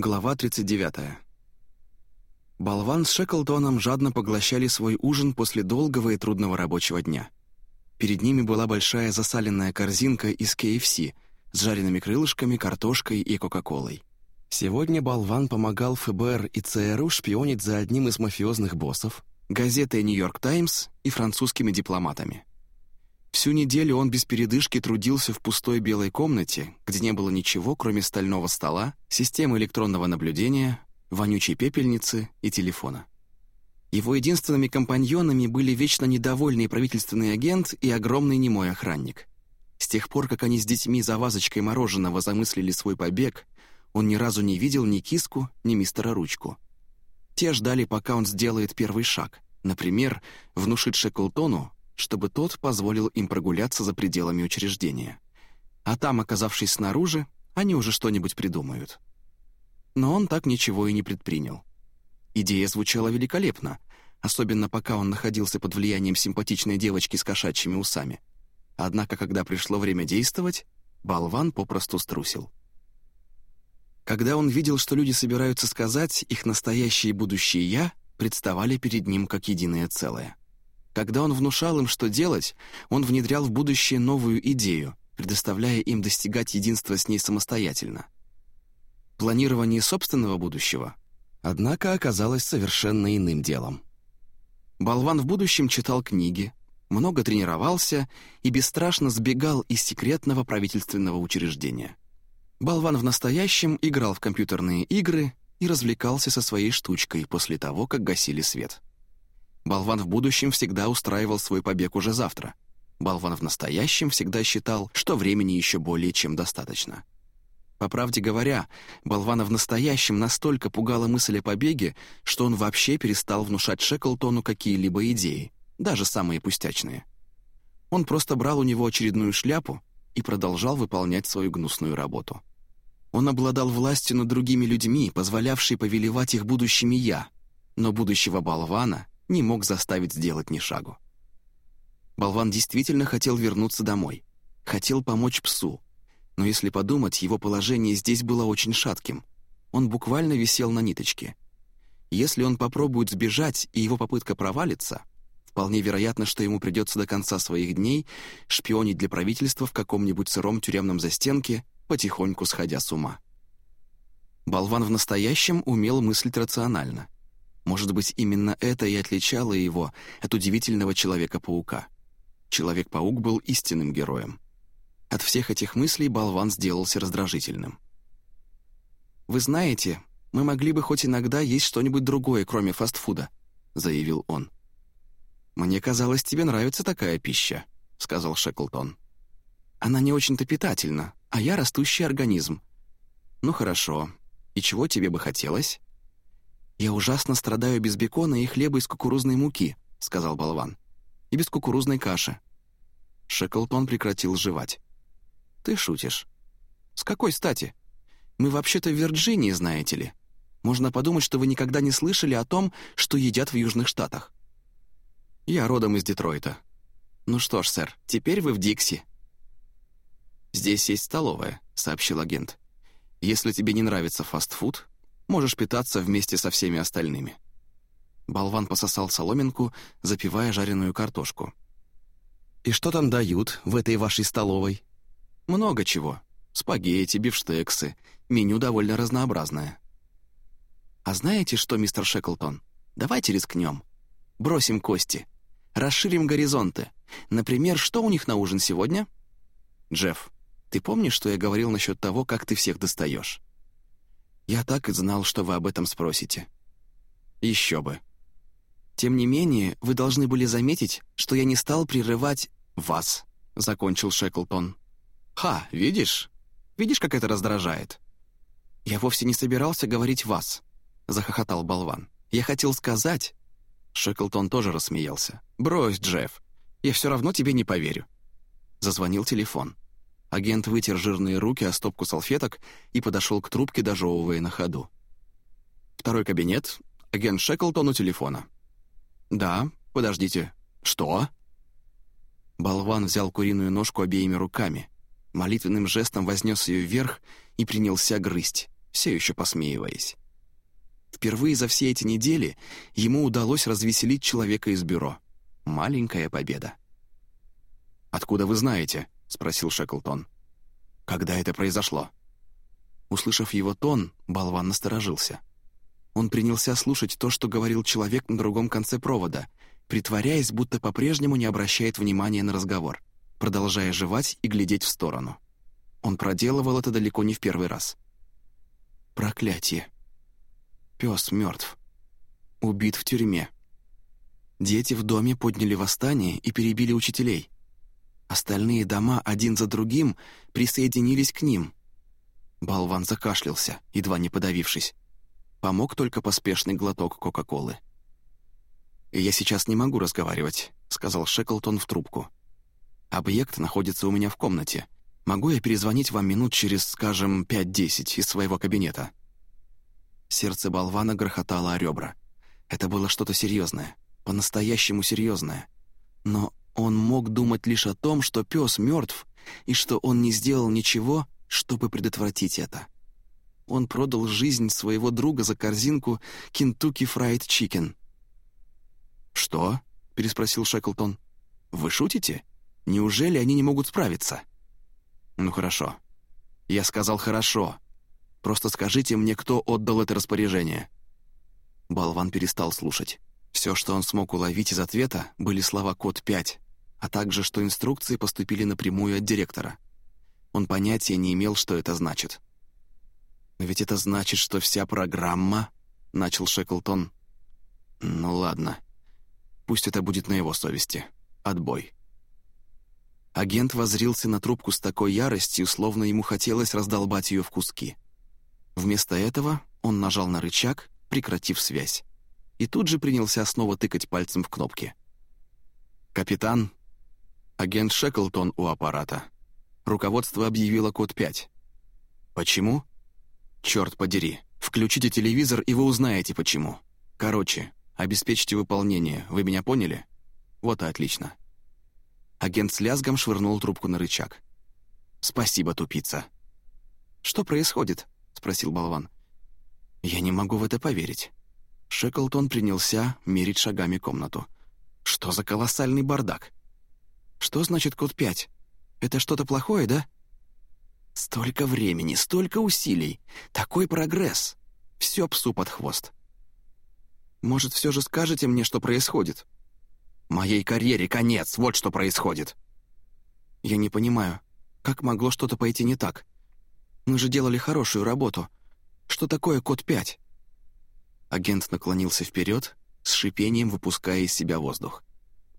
Глава 39. Болван с Шеклтоном жадно поглощали свой ужин после долгого и трудного рабочего дня. Перед ними была большая засаленная корзинка из KFC с жареными крылышками, картошкой и Кока-Колой. Сегодня Болван помогал ФБР и ЦРУ шпионить за одним из мафиозных боссов, газетой «Нью-Йорк Таймс» и французскими дипломатами. Всю неделю он без передышки трудился в пустой белой комнате, где не было ничего, кроме стального стола, системы электронного наблюдения, вонючей пепельницы и телефона. Его единственными компаньонами были вечно недовольный правительственный агент и огромный немой охранник. С тех пор, как они с детьми за вазочкой мороженого замыслили свой побег, он ни разу не видел ни киску, ни мистера Ручку. Те ждали, пока он сделает первый шаг, например, внушить Шеклтону, чтобы тот позволил им прогуляться за пределами учреждения. А там, оказавшись снаружи, они уже что-нибудь придумают. Но он так ничего и не предпринял. Идея звучала великолепно, особенно пока он находился под влиянием симпатичной девочки с кошачьими усами. Однако, когда пришло время действовать, болван попросту струсил. Когда он видел, что люди собираются сказать, их настоящее и будущее «я» представали перед ним как единое целое. Когда он внушал им, что делать, он внедрял в будущее новую идею, предоставляя им достигать единства с ней самостоятельно. Планирование собственного будущего, однако, оказалось совершенно иным делом. Болван в будущем читал книги, много тренировался и бесстрашно сбегал из секретного правительственного учреждения. Болван в настоящем играл в компьютерные игры и развлекался со своей штучкой после того, как гасили свет. Болван в будущем всегда устраивал свой побег уже завтра. Болван в настоящем всегда считал, что времени еще более чем достаточно. По правде говоря, болвана в настоящем настолько пугала мысль о побеге, что он вообще перестал внушать Шеклтону какие-либо идеи, даже самые пустячные. Он просто брал у него очередную шляпу и продолжал выполнять свою гнусную работу. Он обладал властью над другими людьми, позволявшей повелевать их будущими «я», но будущего болвана не мог заставить сделать ни шагу. Болван действительно хотел вернуться домой. Хотел помочь псу. Но если подумать, его положение здесь было очень шатким. Он буквально висел на ниточке. Если он попробует сбежать, и его попытка провалится, вполне вероятно, что ему придется до конца своих дней шпионить для правительства в каком-нибудь сыром тюремном застенке, потихоньку сходя с ума. Болван в настоящем умел мыслить рационально — может быть, именно это и отличало его от удивительного Человека-паука. Человек-паук был истинным героем. От всех этих мыслей болван сделался раздражительным. «Вы знаете, мы могли бы хоть иногда есть что-нибудь другое, кроме фастфуда», — заявил он. «Мне казалось, тебе нравится такая пища», — сказал Шеклтон. «Она не очень-то питательна, а я растущий организм». «Ну хорошо. И чего тебе бы хотелось?» «Я ужасно страдаю без бекона и хлеба из кукурузной муки», — сказал болван. «И без кукурузной каши». Шеклтон прекратил жевать. «Ты шутишь». «С какой стати? Мы вообще-то в Вирджинии, знаете ли. Можно подумать, что вы никогда не слышали о том, что едят в Южных Штатах». «Я родом из Детройта». «Ну что ж, сэр, теперь вы в Дикси». «Здесь есть столовая», — сообщил агент. «Если тебе не нравится фастфуд, Можешь питаться вместе со всеми остальными». Болван пососал соломинку, запивая жареную картошку. «И что там дают в этой вашей столовой?» «Много чего. Спагетти, бифштексы. Меню довольно разнообразное». «А знаете что, мистер Шеклтон? Давайте рискнем. Бросим кости. Расширим горизонты. Например, что у них на ужин сегодня?» «Джефф, ты помнишь, что я говорил насчет того, как ты всех достаешь? «Я так и знал, что вы об этом спросите». «Еще бы». «Тем не менее, вы должны были заметить, что я не стал прерывать вас», — закончил Шеклтон. «Ха, видишь? Видишь, как это раздражает?» «Я вовсе не собирался говорить «вас», — захохотал болван. «Я хотел сказать...» Шеклтон тоже рассмеялся. «Брось, Джефф, я все равно тебе не поверю». Зазвонил телефон. Агент вытер жирные руки о стопку салфеток и подошел к трубке, дожевывая на ходу. «Второй кабинет. Агент Шеклтон у телефона». «Да, подождите. Что?» Болван взял куриную ножку обеими руками, молитвенным жестом вознес ее вверх и принялся грызть, все еще посмеиваясь. Впервые за все эти недели ему удалось развеселить человека из бюро. Маленькая победа. «Откуда вы знаете?» — спросил Шеклтон. «Когда это произошло?» Услышав его тон, болван насторожился. Он принялся слушать то, что говорил человек на другом конце провода, притворяясь, будто по-прежнему не обращает внимания на разговор, продолжая жевать и глядеть в сторону. Он проделывал это далеко не в первый раз. «Проклятие! Пес мертв. Убит в тюрьме. Дети в доме подняли восстание и перебили учителей. Остальные дома один за другим присоединились к ним. Болван закашлялся, едва не подавившись. Помог только поспешный глоток Кока-Колы. «Я сейчас не могу разговаривать», — сказал Шеклтон в трубку. «Объект находится у меня в комнате. Могу я перезвонить вам минут через, скажем, пять-десять из своего кабинета?» Сердце болвана грохотало о ребра. Это было что-то серьезное, по-настоящему серьезное. Но он мог думать лишь о том, что пес мертв и что он не сделал ничего, чтобы предотвратить это. Он продал жизнь своего друга за корзинку «Кентукки Фрайд Чикен». «Что?» — переспросил Шеклтон. «Вы шутите? Неужели они не могут справиться?» «Ну хорошо». Я сказал «хорошо». Просто скажите мне, кто отдал это распоряжение». Болван перестал слушать. Все, что он смог уловить из ответа, были слова «код 5», а также, что инструкции поступили напрямую от директора. Он понятия не имел, что это значит. «Но ведь это значит, что вся программа...» — начал Шеклтон. «Ну ладно. Пусть это будет на его совести. Отбой». Агент возрился на трубку с такой яростью, словно ему хотелось раздолбать ее в куски. Вместо этого он нажал на рычаг, прекратив связь, и тут же принялся снова тыкать пальцем в кнопки. «Капитан, агент Шеклтон у аппарата. Руководство объявило код 5. Почему? Черт подери, включите телевизор, и вы узнаете, почему. Короче, обеспечьте выполнение, вы меня поняли? Вот и отлично». Агент с лязгом швырнул трубку на рычаг. «Спасибо, тупица». «Что происходит?» — спросил болван. «Я не могу в это поверить». Шеклтон принялся мерить шагами комнату. «Что за колоссальный бардак?» «Что значит код 5? Это что-то плохое, да?» «Столько времени, столько усилий, такой прогресс. Все псу под хвост». «Может, все же скажете мне, что происходит?» «Моей карьере конец, вот что происходит!» «Я не понимаю, как могло что-то пойти не так? Мы же делали хорошую работу. Что такое код 5?» Агент наклонился вперед, с шипением выпуская из себя воздух.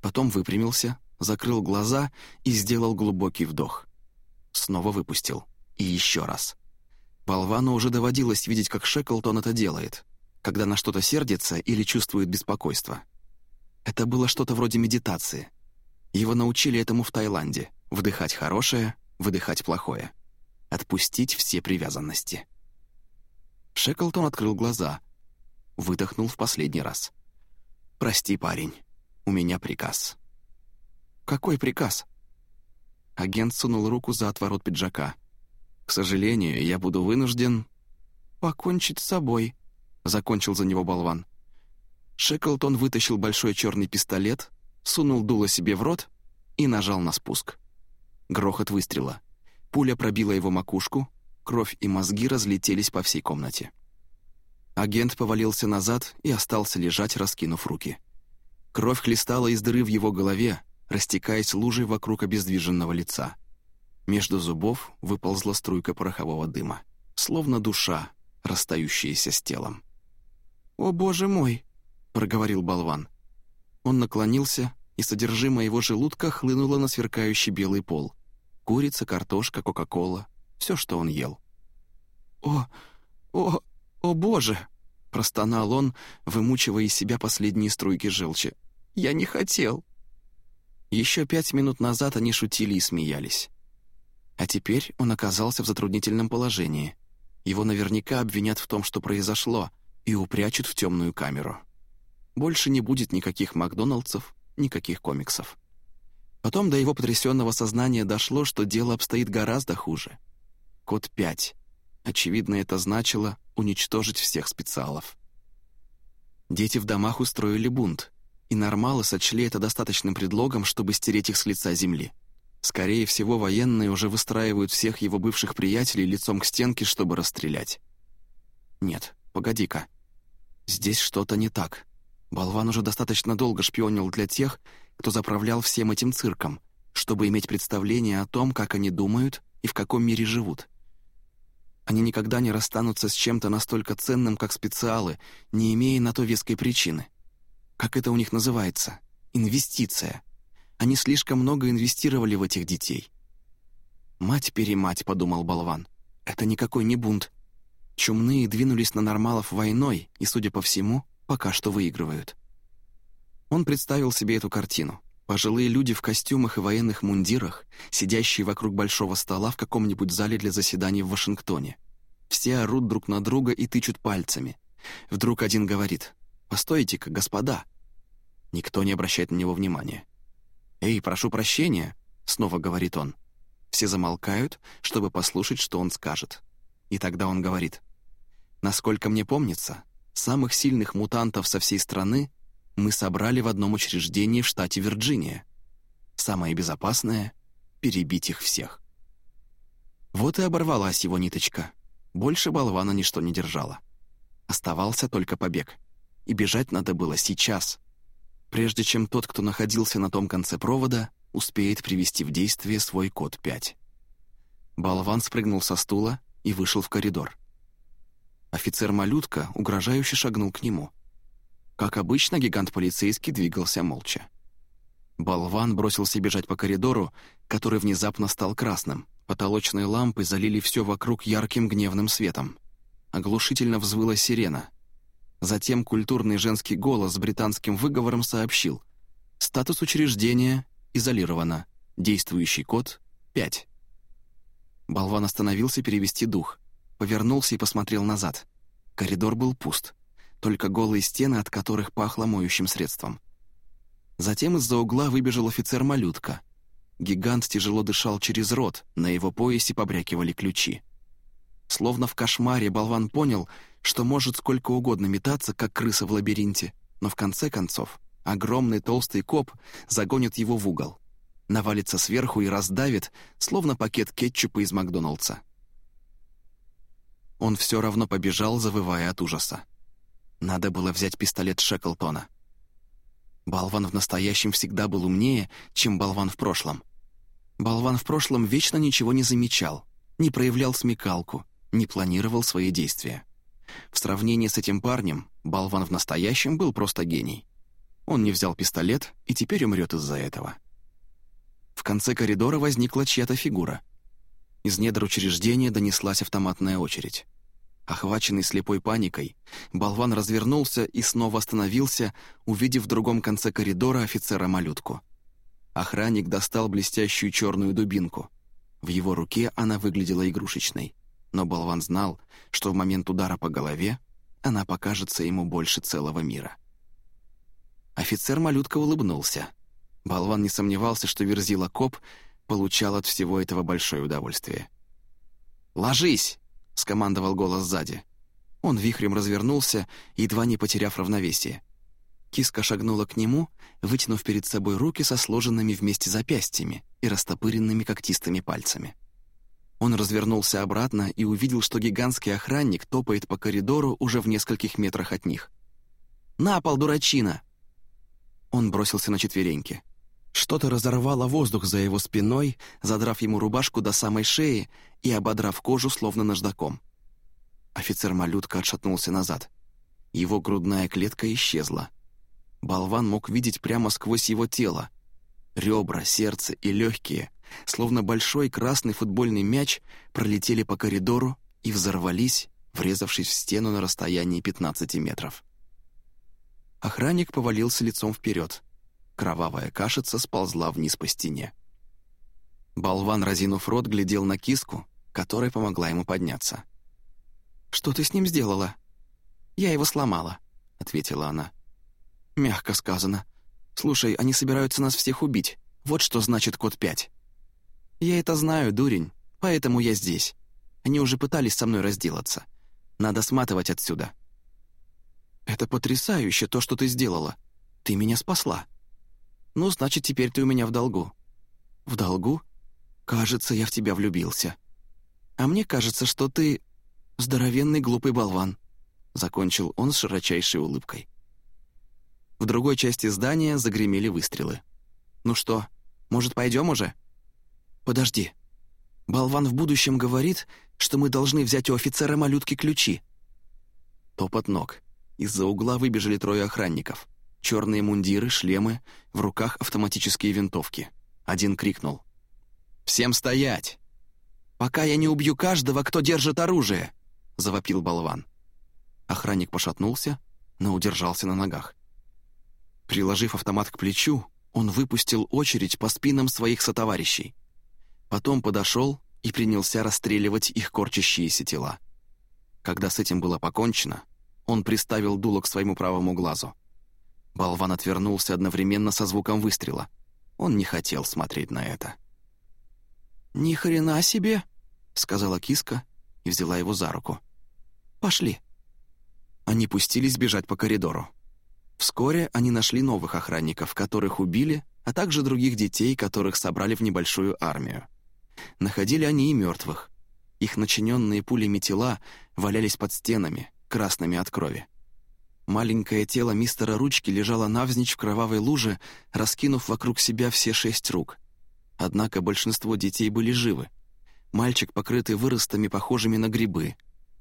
Потом выпрямился, закрыл глаза и сделал глубокий вдох. Снова выпустил. И еще раз. Болвану уже доводилось видеть, как Шеклтон это делает, когда на что-то сердится или чувствует беспокойство. Это было что-то вроде медитации. Его научили этому в Таиланде — вдыхать хорошее, выдыхать плохое. Отпустить все привязанности. Шеклтон открыл глаза, выдохнул в последний раз. «Прости, парень, у меня приказ». «Какой приказ?» Агент сунул руку за отворот пиджака. «К сожалению, я буду вынужден...» «Покончить с собой», — закончил за него болван. Шеклтон вытащил большой черный пистолет, сунул дуло себе в рот и нажал на спуск. Грохот выстрела. Пуля пробила его макушку, кровь и мозги разлетелись по всей комнате. Агент повалился назад и остался лежать, раскинув руки. Кровь хлестала из дыры в его голове, растекаясь лужей вокруг обездвиженного лица. Между зубов выползла струйка порохового дыма, словно душа, расстающаяся с телом. «О, боже мой!» — проговорил болван. Он наклонился, и содержимое его желудка хлынуло на сверкающий белый пол. Курица, картошка, кока-кола — все, что он ел. «О, о, о боже!» — простонал он, вымучивая из себя последние струйки желчи. «Я не хотел!» Еще пять минут назад они шутили и смеялись. А теперь он оказался в затруднительном положении. Его наверняка обвинят в том, что произошло, и упрячут в темную камеру. Больше не будет никаких Макдоналдсов, никаких комиксов. Потом до его потрясенного сознания дошло, что дело обстоит гораздо хуже. Код 5. Очевидно, это значило уничтожить всех специалов. Дети в домах устроили бунт, и нормалы сочли это достаточным предлогом, чтобы стереть их с лица земли. Скорее всего, военные уже выстраивают всех его бывших приятелей лицом к стенке, чтобы расстрелять. Нет, погоди-ка. Здесь что-то не так. Болван уже достаточно долго шпионил для тех, кто заправлял всем этим цирком, чтобы иметь представление о том, как они думают и в каком мире живут. Они никогда не расстанутся с чем-то настолько ценным, как специалы, не имея на то веской причины. Как это у них называется? Инвестиция. Они слишком много инвестировали в этих детей. «Мать-перемать», — подумал болван. «Это никакой не бунт. Чумные двинулись на нормалов войной и, судя по всему, пока что выигрывают». Он представил себе эту картину. Пожилые люди в костюмах и военных мундирах, сидящие вокруг большого стола в каком-нибудь зале для заседаний в Вашингтоне. Все орут друг на друга и тычут пальцами. Вдруг один говорит «Постойте-ка, господа!» Никто не обращает на него внимания. «Эй, прошу прощения», — снова говорит он. Все замолкают, чтобы послушать, что он скажет. И тогда он говорит. «Насколько мне помнится, самых сильных мутантов со всей страны мы собрали в одном учреждении в штате Вирджиния. Самое безопасное — перебить их всех». Вот и оборвалась его ниточка. Больше болвана ничто не держало. Оставался только побег. И бежать надо было сейчас — прежде чем тот, кто находился на том конце провода, успеет привести в действие свой код 5. Болван спрыгнул со стула и вышел в коридор. Офицер-малютка угрожающе шагнул к нему. Как обычно, гигант-полицейский двигался молча. Болван бросился бежать по коридору, который внезапно стал красным. Потолочные лампы залили все вокруг ярким гневным светом. Оглушительно взвыла сирена — Затем культурный женский голос с британским выговором сообщил. Статус учреждения изолировано. Действующий код — 5. Болван остановился перевести дух. Повернулся и посмотрел назад. Коридор был пуст. Только голые стены, от которых пахло моющим средством. Затем из-за угла выбежал офицер-малютка. Гигант тяжело дышал через рот, на его поясе побрякивали ключи. Словно в кошмаре болван понял, что может сколько угодно метаться, как крыса в лабиринте, но в конце концов огромный толстый коп загонит его в угол, навалится сверху и раздавит, словно пакет кетчупа из Макдоналдса. Он все равно побежал, завывая от ужаса. Надо было взять пистолет Шеклтона. Болван в настоящем всегда был умнее, чем болван в прошлом. Болван в прошлом вечно ничего не замечал, не проявлял смекалку, не планировал свои действия. В сравнении с этим парнем, болван в настоящем был просто гений. Он не взял пистолет и теперь умрет из-за этого. В конце коридора возникла чья-то фигура. Из недр учреждения донеслась автоматная очередь. Охваченный слепой паникой, болван развернулся и снова остановился, увидев в другом конце коридора офицера-малютку. Охранник достал блестящую черную дубинку. В его руке она выглядела игрушечной но болван знал, что в момент удара по голове она покажется ему больше целого мира. Офицер-малютка улыбнулся. Болван не сомневался, что Верзила Коп получал от всего этого большое удовольствие. «Ложись!» — скомандовал голос сзади. Он вихрем развернулся, едва не потеряв равновесие. Киска шагнула к нему, вытянув перед собой руки со сложенными вместе запястьями и растопыренными когтистыми пальцами. Он развернулся обратно и увидел, что гигантский охранник топает по коридору уже в нескольких метрах от них. «На пол, дурачина!» Он бросился на четвереньки. Что-то разорвало воздух за его спиной, задрав ему рубашку до самой шеи и ободрав кожу, словно наждаком. Офицер-малютка отшатнулся назад. Его грудная клетка исчезла. Болван мог видеть прямо сквозь его тело. Ребра, сердце и легкие словно большой красный футбольный мяч, пролетели по коридору и взорвались, врезавшись в стену на расстоянии 15 метров. Охранник повалился лицом вперед. Кровавая кашица сползла вниз по стене. Болван, разинув рот, глядел на киску, которая помогла ему подняться. «Что ты с ним сделала?» «Я его сломала», — ответила она. «Мягко сказано. Слушай, они собираются нас всех убить. Вот что значит код 5. «Я это знаю, дурень, поэтому я здесь. Они уже пытались со мной разделаться. Надо сматывать отсюда». «Это потрясающе, то, что ты сделала. Ты меня спасла. Ну, значит, теперь ты у меня в долгу». «В долгу? Кажется, я в тебя влюбился. А мне кажется, что ты здоровенный глупый болван», — закончил он с широчайшей улыбкой. В другой части здания загремели выстрелы. «Ну что, может, пойдем уже?» «Подожди. Болван в будущем говорит, что мы должны взять у офицера малютки ключи». Топот ног. Из-за угла выбежали трое охранников. Черные мундиры, шлемы, в руках автоматические винтовки. Один крикнул. «Всем стоять! Пока я не убью каждого, кто держит оружие!» — завопил болван. Охранник пошатнулся, но удержался на ногах. Приложив автомат к плечу, он выпустил очередь по спинам своих сотоварищей. Потом подошел и принялся расстреливать их корчащиеся тела. Когда с этим было покончено, он приставил дуло к своему правому глазу. Болван отвернулся одновременно со звуком выстрела. Он не хотел смотреть на это. «Ни хрена себе!» — сказала киска и взяла его за руку. «Пошли». Они пустились бежать по коридору. Вскоре они нашли новых охранников, которых убили, а также других детей, которых собрали в небольшую армию. Находили они и мертвых. Их начиненные пулями тела валялись под стенами, красными от крови. Маленькое тело мистера Ручки лежало навзничь в кровавой луже, раскинув вокруг себя все шесть рук. Однако большинство детей были живы. Мальчик, покрытый выростами, похожими на грибы.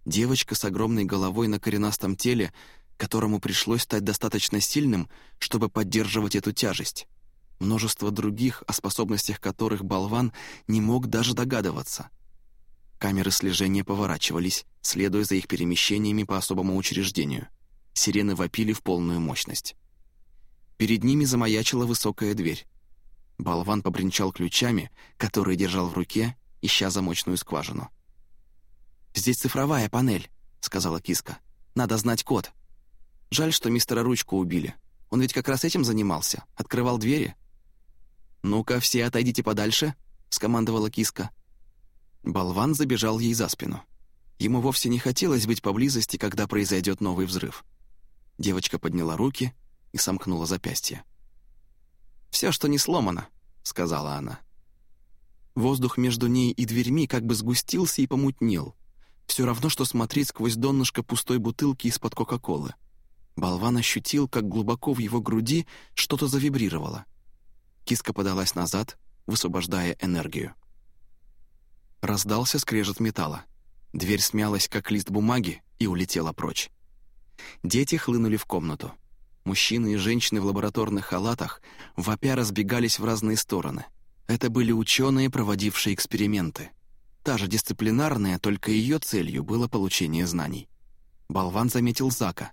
Девочка с огромной головой на коренастом теле, которому пришлось стать достаточно сильным, чтобы поддерживать эту тяжесть. Множество других, о способностях которых болван не мог даже догадываться. Камеры слежения поворачивались, следуя за их перемещениями по особому учреждению. Сирены вопили в полную мощность. Перед ними замаячила высокая дверь. Болван побренчал ключами, которые держал в руке, ища замочную скважину. «Здесь цифровая панель», — сказала киска. «Надо знать код». Жаль, что мистера Ручку убили. Он ведь как раз этим занимался. Открывал двери. «Ну-ка, все отойдите подальше», — скомандовала киска. Болван забежал ей за спину. Ему вовсе не хотелось быть поблизости, когда произойдет новый взрыв. Девочка подняла руки и сомкнула запястье. «Все, что не сломано», — сказала она. Воздух между ней и дверьми как бы сгустился и помутнел. Все равно, что смотреть сквозь донышко пустой бутылки из-под Кока-Колы. Болван ощутил, как глубоко в его груди что-то завибрировало. Киска подалась назад, высвобождая энергию. Раздался скрежет металла. Дверь смялась, как лист бумаги, и улетела прочь. Дети хлынули в комнату. Мужчины и женщины в лабораторных халатах вопя разбегались в разные стороны. Это были ученые, проводившие эксперименты. Та же дисциплинарная, только ее целью было получение знаний. Болван заметил Зака.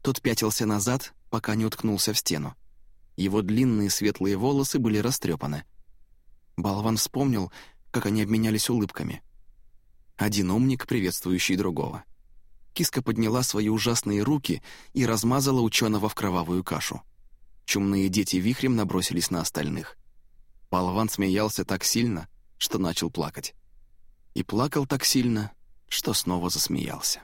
Тот пятился назад, пока не уткнулся в стену. Его длинные светлые волосы были растрепаны. Болван вспомнил, как они обменялись улыбками. Один умник, приветствующий другого. Киска подняла свои ужасные руки и размазала ученого в кровавую кашу. Чумные дети вихрем набросились на остальных. Болван смеялся так сильно, что начал плакать. И плакал так сильно, что снова засмеялся.